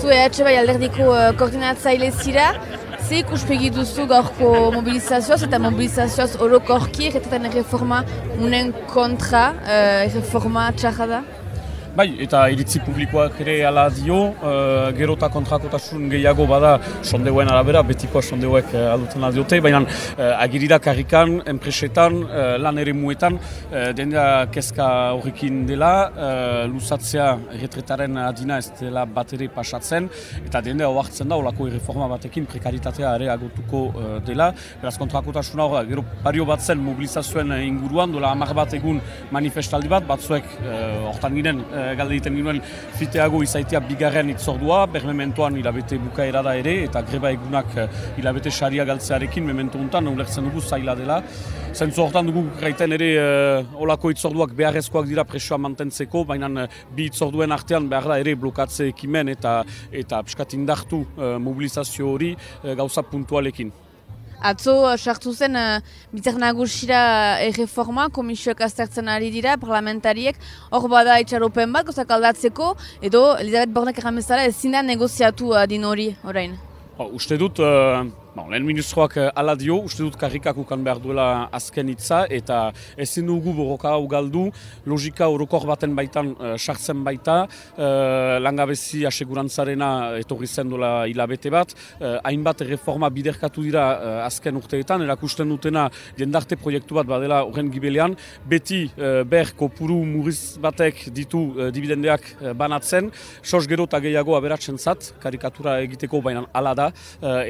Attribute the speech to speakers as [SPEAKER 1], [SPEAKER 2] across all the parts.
[SPEAKER 1] zu EH bai alderdiko uh, koordinatzaile zira, ze ikuspegi duzu gaurko mobilizazioaz eta mobilizazioaz orokorki erretaten reforma unen kontra, uh, reforma txarra da?
[SPEAKER 2] Bai, eta iritzi publikoak ere ala dio, uh, gero eta kontrakotasun gehiago bada sondeuen arabera, betiko sondeuek uh, alduten aldiote, baina uh, agirira karrikan, enpresetan, uh, lan ere muetan, uh, denda kezka horrekin dela, uh, luzatzea erretretaren adina ez dela bat ere pasatzen, eta denda hoartzen da, olako erreforma batekin prekaritatea ere agotuko uh, dela, beraz kontrakotasun hor, gero pario bat zen mobilizazioen inguruan, dola amar bat egun manifestaldi bat, batzuek hortan uh, ginen, Eh, galde egiten ginen fiteago izaitia bigarren itzordua, ber mementoan hilabete bukaera da ere, eta greba egunak eh, hilabete saria galtzearekin memento untan, ulertzen dugu zaila dela. Zentzu hortan dugu gaiten ere uh, olako itzorduak beharrezkoak dira presioa mantentzeko, baina bi itzorduen artean behar da ere blokatze ekimen eta eta piskat indartu uh, mobilizazio hori uh, gauza puntualekin.
[SPEAKER 1] Atzo, sartu zen, uh, bitzak nagusira erreforma, komisioak aztertzen ari dira, parlamentariek, hor bada itxaropen bat, gozak aldatzeko, edo Elizabeth Bornek erramezala ezin da negoziatu uh, din hori, orain.
[SPEAKER 2] uste dut, uh, Bon, lehen ministroak uh, ala dio, uste dut karrikak ukan behar duela azken hitza eta ezin dugu borroka hau galdu, logika orokor baten baitan uh, sartzen baita, uh, langabezi asegurantzarena etorri zen duela hilabete bat, uh, hainbat reforma biderkatu dira azken urteetan, erakusten dutena jendarte proiektu bat badela horren gibelean, beti uh, ber kopuru muriz batek ditu dividendeak banatzen, sos gero eta gehiago aberatzen zat, karikatura egiteko bainan ala da,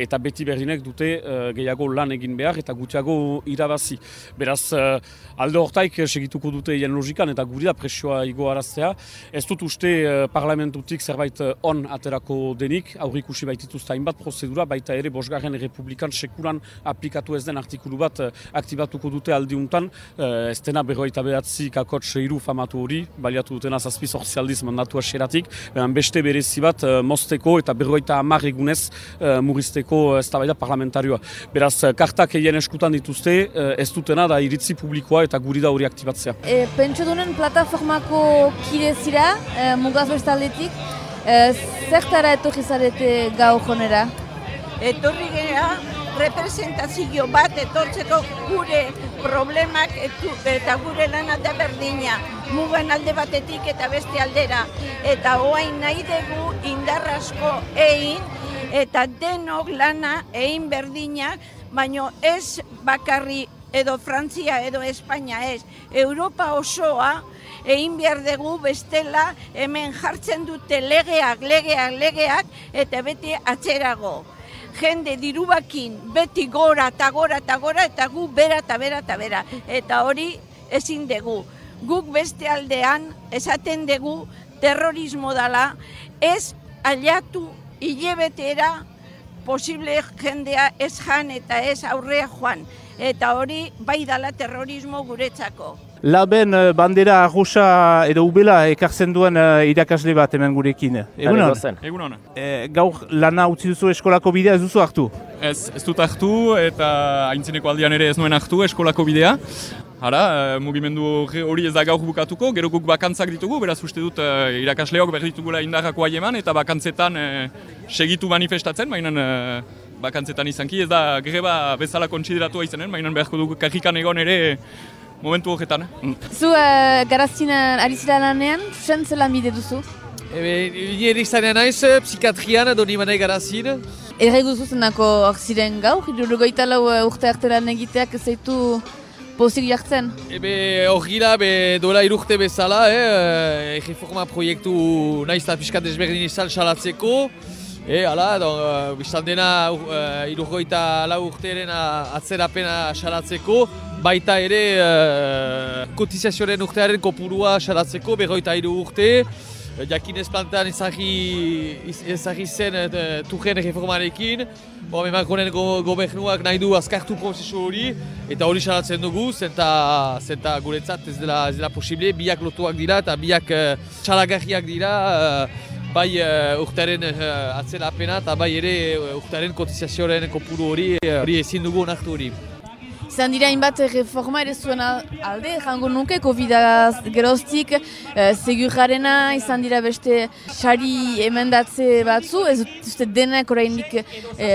[SPEAKER 2] eta beti berdin dute uh, gehiago lan egin behar eta gutxiago irabazi. Beraz, uh, alde hortaik segituko dute hien logikan eta guri da presioa igo araztea. Ez dut uste uh, parlamentutik zerbait on aterako denik, aurrik usi baitituzta hainbat prozedura, baita ere Bosgarren Republikan sekuran aplikatu ez den artikulu bat aktibatuko dute aldiuntan, uh, ez dena berroita behatzi kakotx iru famatu hori, baliatu dutena zazpi sortzialdiz mandatu aseratik, beste berezi bat uh, mozteko eta berroita amar egunez uh, murrizteko ez da parlamentarioa. Beraz, eh, kartak egin eskutan dituzte, eh, ez dutena da iritzi publikoa eta guri da hori aktibatzea.
[SPEAKER 1] E, Pentsu dunen plataformako kide zira, e, mugaz bestaldetik, e, zertara etorri zarete gau jonera?
[SPEAKER 3] Etorri gara representazio bat etortzeko gure problemak etu, eta gure lana da berdina mugen alde batetik eta beste aldera eta oain nahi dugu indarrasko egin eta denok lana egin berdina, baino ez bakarri edo Frantzia edo Espainia ez, Europa osoa egin behar dugu bestela hemen jartzen dute legeak, legeak, legeak eta beti atzerago. Jende dirubakin beti gora eta gora eta gora eta gu bera eta bera eta bera. Eta hori ezin dugu. Guk beste aldean esaten dugu terrorismo dala ez aliatu hilebetera posible jendea ez jan eta ez aurrea joan. Eta hori bai dala terrorismo guretzako.
[SPEAKER 4] Laben eh, bandera arrosa edo ubela ekartzen duen uh, irakasle bat hemen gurekin.
[SPEAKER 5] Egun hon? Egun hon.
[SPEAKER 4] E, gaur lana utzi duzu eskolako bidea ez duzu hartu?
[SPEAKER 5] Ez, ez dut hartu eta haintzineko aldian ere ez nuen hartu eskolako bidea. Hara, mugimendu hori ez da gaur bukatuko, gero guk bakantzak ditugu, beraz uste dut irakasleok behar ditugula indarrako haieman eta bakantzetan segitu manifestatzen, baina uh, bakantzetan izanki ez da greba bezala kontsideratua izanen, baina beharko dugu kajikan egon ere momentu horretan.
[SPEAKER 1] Mm. Zu uh, garaztinan ari zira lanean, zuzen zelan bide duzu?
[SPEAKER 6] Ebe, nire izanean naiz, psikiatrian edo nimane garazin.
[SPEAKER 1] Ere duzu zenako hor ziren gaur, irurgoita lau urte arte lan egiteak zeitu pozik jartzen?
[SPEAKER 6] Ebe, hor gira, be, dola irurte bezala, eh, reforma proiektu naiz eta piskat ezberdin izan salatzeko. E, ala, don, uh, biztan dena uh, irurgoita lau urtearen atzerapena salatzeko baita ere uh, kotizazioaren urtearen kopurua xaratzeko, berroita iru urte, uh, jakin ez plantean ezagri zen uh, turren reformarekin, Bo, Macronen go, gobernuak nahi du azkartu prozesu hori, eta hori xaratzen dugu, zenta, zenta guretzat ez dela, ez dela posible, biak lotuak dira eta biak uh, dira, uh, bai uh, urtearen uh, atzera apena eta bai ere uh, urtearen kotizazioaren kopuru hori, hori ezin dugu onartu hori.
[SPEAKER 1] Izan dira hainbat reforma ere zuen al- alde, jango nuke, covid geroztik, e, segurjarena, izan dira beste sari emendatze batzu, ez uste denak oraindik e,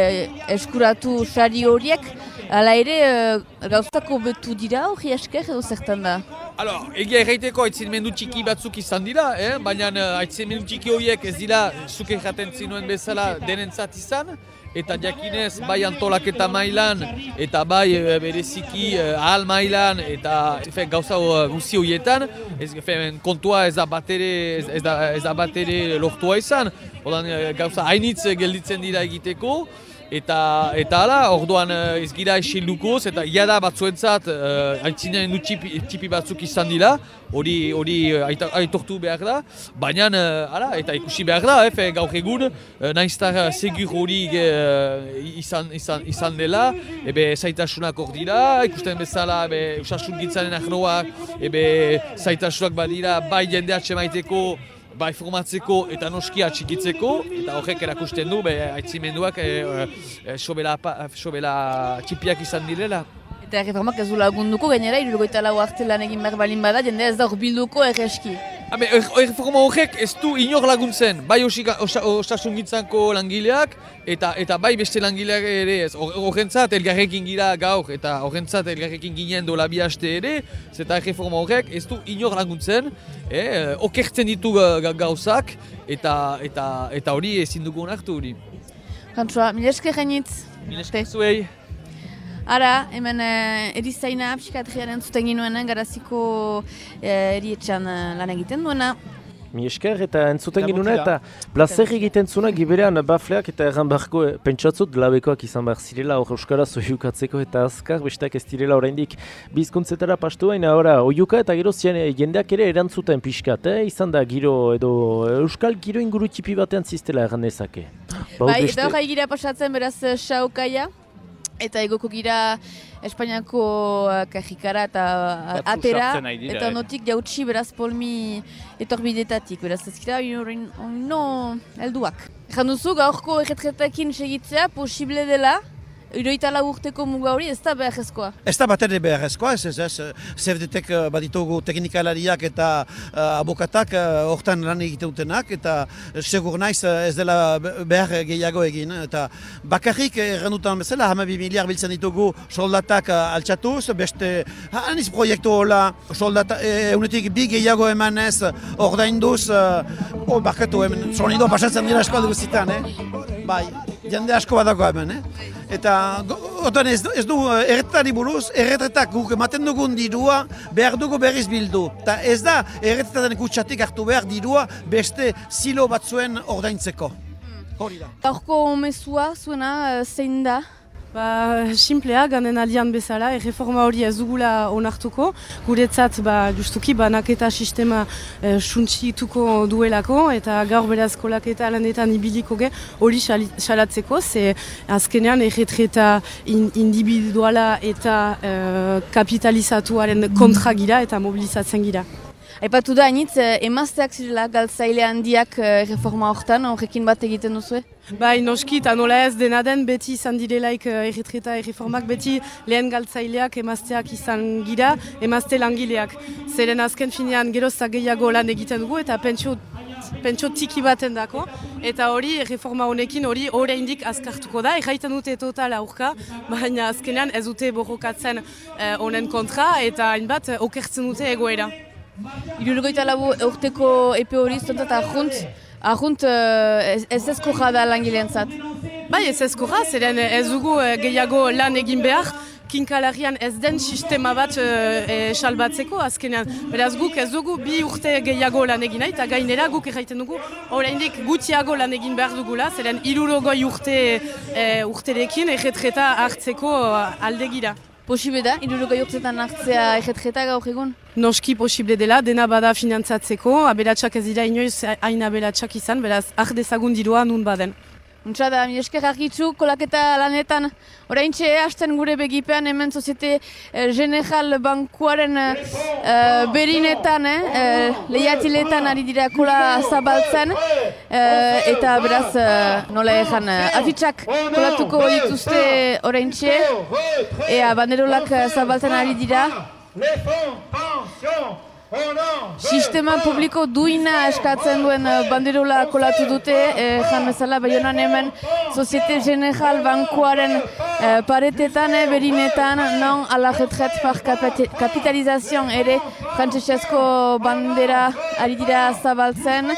[SPEAKER 1] eskuratu sari horiek, Hala ere, e, gauztako betu dira hori esker edo zertan da?
[SPEAKER 6] Alors, egia erraiteko aitzimendu txiki batzuk izan dira, eh? baina uh, aitzimendu txiki horiek ez dira zuke jaten zinuen bezala denentzat izan, eta jakinez bai antolaketa mailan eta bai eh, bereziki uh, ahal mailan eta efe, gauza guzi horietan, ez, efe, kontua ez da batere, ez, ez, da, ez da batere lortua izan, Odan, eh, gauza hainitz gelditzen dira egiteko, Eta, eta hala, orduan eh, ez gira esildukoz, eta iada batzuentzat uh, aintzinen du txipi, txipi batzuk izan dira, hori hori eh, aitortu behar da, baina eh, hala, eta ikusi behar da, efe, gaur egun, uh, naiztar segur hori eh, izan, izan, izan dela, ebe zaitasunak hor dira, ikusten bezala, ebe usasun gintzaren ahroak, ebe zaitasunak badira, bai jendea maiteko, bai formatzeko eta noskia txikitzeko, eta horrek erakusten du, be, aitzimenduak e, e, sobela, pa- sobela txipiak izan direla.
[SPEAKER 1] Eta erreformak ez du lagunduko, gainera, irurogoita lau arte lan egin behar balin bada, jendea ez da hor bilduko erreski.
[SPEAKER 6] Habe, erreforma horrek ez du inor laguntzen, bai osika- osa- osasungintzako langileak, eta eta bai beste langileak ere ez. Hor- Horrentzat elgarrekin gira gaur, eta horrentzat elgarrekin ginen dola bi aste ere, zeta erreforma horrek ez du inor laguntzen, eh, okertzen ditu ga- ga- gauzak, eta eta eta hori ezin dugu onartu hori.
[SPEAKER 1] Jantzua, mila esker gainitz.
[SPEAKER 6] Milesker zuei.
[SPEAKER 1] Ara, hemen eh, erizaina psikiatrian entzuten ginuen, garaziko eh, erietxan eh, lan egiten duena.
[SPEAKER 7] Mi esker eta entzuten
[SPEAKER 4] Eta
[SPEAKER 7] ginuna eta plazer egiten zuna giberean bafleak eta erran beharko eh, pentsatzut labekoak izan behar zirela hor euskara oiukatzeko eta azkar besteak ez direla oraindik bizkuntzetara pastu baina ora oiuka eta gero zian jendeak ere erantzuten pixkat, eh? izan da giro edo euskal giro inguru txipi batean ziztela erran dezake.
[SPEAKER 1] Bai,
[SPEAKER 7] beste-
[SPEAKER 1] eta hori gira pasatzen beraz saukaia, eta egoko gira Espainiako eh, kajikara eta eh,
[SPEAKER 4] Batzu
[SPEAKER 1] atera,
[SPEAKER 4] dira,
[SPEAKER 1] eta
[SPEAKER 4] eh.
[SPEAKER 1] notik jautsi beraz polmi etorbidetatik, beraz ez gira no helduak. Ejan duzu, gaurko erretretekin segitzea posible dela, Iroita lau urteko muga hori ez da beharrezkoa.
[SPEAKER 8] Ez da bat ere beharrezkoa, ez ez ez, zerdetek eh, baditugu teknikalariak eta uh, abokatak eh, hortan lan egiten dutenak, eta eh, segur naiz eh, ez dela be- behar gehiago egin. Eta bakarrik errandutan bezala, hama bi miliar biltzen ditugu soldatak eh, altxatuz, beste aniz proiektu hola soldata, eh, eunetik bi gehiago emanez ordainduz, uh, oh, bakatu hemen, sonido pasatzen dira eskualde guztietan, eh? Bai, jende asko badako hemen, eh? Eta go- otan ez ez du eh, erretari buruz, erretretak guk ematen dugun dirua behar dugu berriz bildu. Eta ez da erretretaren kutsatik hartu behar dirua beste silo batzuen ordaintzeko. Hori da.
[SPEAKER 1] Gaurko mezua zuena eh, zein da?
[SPEAKER 9] Ba, simplea, ganen aldian bezala, erreforma hori ez dugula onartuko. Guretzat, ba, justuki, banaketa sistema e, suntsituko duelako, eta gaur beraz kolaketa lanetan ibiliko ge, hori salatzeko, ze azkenean erretreta in, individuala eta e, kapitalizatuaren kontra gira eta mobilizatzen gira.
[SPEAKER 1] Aipatu da, hainitz, eh, emazteak zirela galtzaile handiak eh, reforma horretan, horrekin bat egiten duzue?
[SPEAKER 9] Bai, noski, eta nola ez dena den, beti izan direlaik uh, erretreta erreformak, beti lehen galtzaileak emazteak izan gira, emazte langileak. Zeren azken finean gerozta gehiago lan egiten dugu eta pentsio, pentsio tiki baten dako. Eta hori, reforma honekin hori oraindik azkartuko da, erraiten dute total aurka, baina azkenean ez dute borrokatzen eh, honen kontra eta hainbat eh, okertzen dute egoera.
[SPEAKER 1] Irurgoita labu urteko epe hori zontzat ahunt, ahunt eh, ez ez ezko jada langileentzat.
[SPEAKER 9] Bai, ez ezkorra, zeren ez dugu eh, gehiago lan egin behar, kinkalarian ez den sistema bat eh, eh, salbatzeko azkenean. Beraz guk ez dugu bi urte gehiago lan egin nahi, eta gainera guk erraiten dugu oraindik gutxiago lan egin behar dugula, zeren irurogoi urte eh, urterekin erretreta hartzeko eh, aldegira.
[SPEAKER 1] Posible da, irurgoi urtetan hartzea erretreta gaur egun?
[SPEAKER 9] Noski posible dela, dena bada finantzatzeko, aberatsak ez dira inoiz hain aberatsak izan, beraz, ar dezagun dirua nun baden.
[SPEAKER 1] Untsa da, mi esker argitzu, kolaketa lanetan, orain txe hasten gure begipean hemen soziete eh, general bankuaren eh, berinetan, eh, eh, lehiatiletan ari dira kola zabaltzen, eh, eta beraz, eh, nola ezan, eh, afitxak kolatuko dituzte orain txe, ea banderolak eh, zabaltzen ari dira. Sistema publiko duina eskatzen duen eh, banderola kolatu dute, eh, jan bezala baionan hemen Societe General Bankuaren eh, paretetan, eh, berinetan, non ala retret par kapitalizazion ere frantzesezko bandera ari dira zabaltzen.